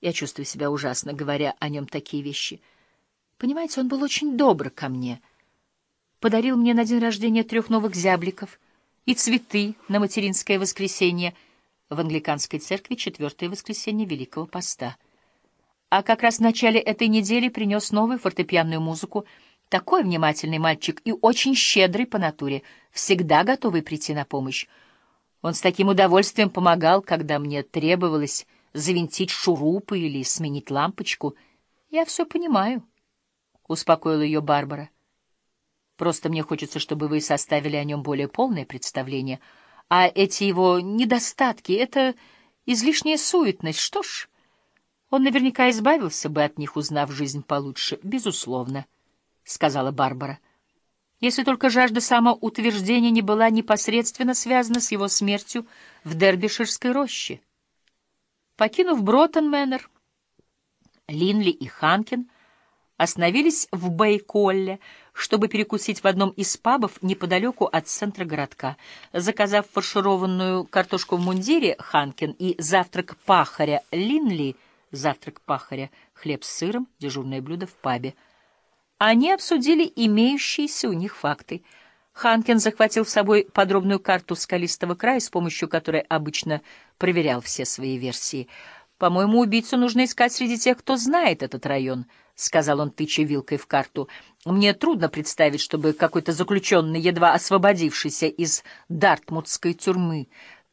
Я чувствую себя ужасно, говоря о нем такие вещи. Понимаете, он был очень добр ко мне. Подарил мне на день рождения трех новых зябликов и цветы на материнское воскресенье в англиканской церкви четвертое воскресенье Великого Поста. А как раз в начале этой недели принес новую фортепианную музыку такой внимательный мальчик и очень щедрый по натуре, всегда готовый прийти на помощь. Он с таким удовольствием помогал, когда мне требовалось завинтить шурупы или сменить лампочку. Я все понимаю, — успокоила ее Барбара. Просто мне хочется, чтобы вы составили о нем более полное представление. А эти его недостатки — это излишняя суетность. Что ж, он наверняка избавился бы от них, узнав жизнь получше, безусловно, — сказала Барбара. Если только жажда самоутверждения не была непосредственно связана с его смертью в Дербиширской роще. Покинув Броттон-Мэннер, Линли и Ханкин остановились в Бейколле, чтобы перекусить в одном из пабов неподалеку от центра городка. Заказав фаршированную картошку в мундире Ханкин и завтрак пахаря Линли, завтрак пахаря, хлеб с сыром, дежурное блюдо в пабе, они обсудили имеющиеся у них факты — Ханкин захватил с собой подробную карту скалистого края, с помощью которой обычно проверял все свои версии. «По-моему, убийцу нужно искать среди тех, кто знает этот район», — сказал он, тыча вилкой в карту. «Мне трудно представить, чтобы какой-то заключенный, едва освободившийся из Дартмутской тюрьмы,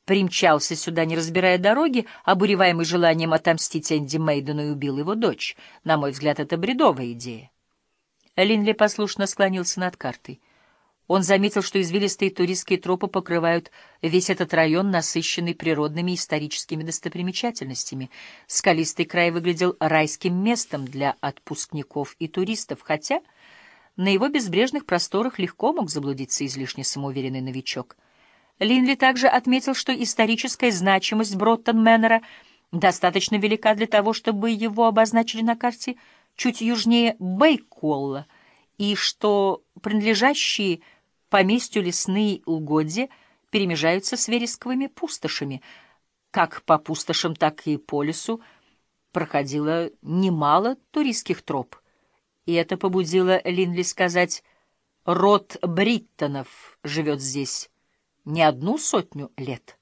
примчался сюда, не разбирая дороги, обуреваемый желанием отомстить Энди Мейдену и убил его дочь. На мой взгляд, это бредовая идея». Линли послушно склонился над картой. Он заметил, что извилистые туристские тропы покрывают весь этот район, насыщенный природными и историческими достопримечательностями. Скалистый край выглядел райским местом для отпускников и туристов, хотя на его безбрежных просторах легко мог заблудиться излишне самоуверенный новичок. Линли также отметил, что историческая значимость Броттон-Мэннера достаточно велика для того, чтобы его обозначили на карте чуть южнее Бейколла, и что принадлежащие поместью лесные угодья перемежаются с вересковыми пустошами. Как по пустошам, так и по лесу проходило немало туристских троп. И это побудило Линли сказать, род Бриттонов живет здесь не одну сотню лет.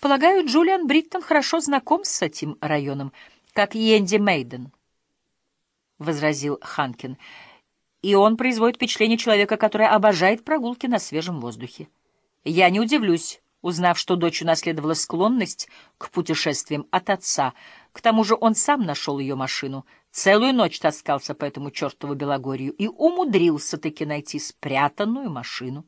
Полагаю, Джулиан Бриттон хорошо знаком с этим районом, как и Энди Мейден, — возразил Ханкин и он производит впечатление человека, который обожает прогулки на свежем воздухе. Я не удивлюсь, узнав, что дочь унаследовала склонность к путешествиям от отца. К тому же он сам нашел ее машину, целую ночь таскался по этому чертову Белогорью и умудрился-таки найти спрятанную машину.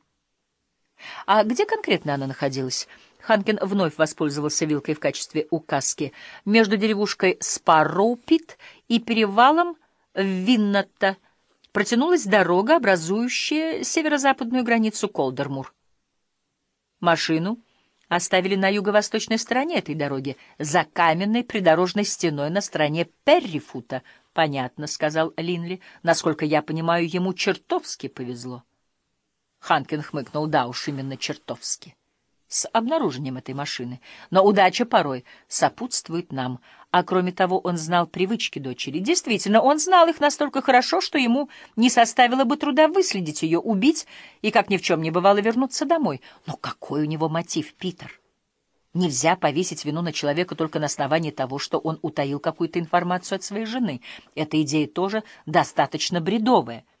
А где конкретно она находилась? Ханкин вновь воспользовался вилкой в качестве указки. Между деревушкой Спарроупит и перевалом Винната — протянулась дорога, образующая северо-западную границу Колдермур. Машину оставили на юго-восточной стороне этой дороги, за каменной придорожной стеной на стороне Перрифута. — Понятно, — сказал Линли. — Насколько я понимаю, ему чертовски повезло. Ханкин хмыкнул. — Да уж, именно чертовски. — с обнаружением этой машины, но удача порой сопутствует нам. А кроме того, он знал привычки дочери. Действительно, он знал их настолько хорошо, что ему не составило бы труда выследить ее, убить и, как ни в чем не бывало, вернуться домой. Но какой у него мотив, Питер? Нельзя повесить вину на человека только на основании того, что он утаил какую-то информацию от своей жены. Эта идея тоже достаточно бредовая —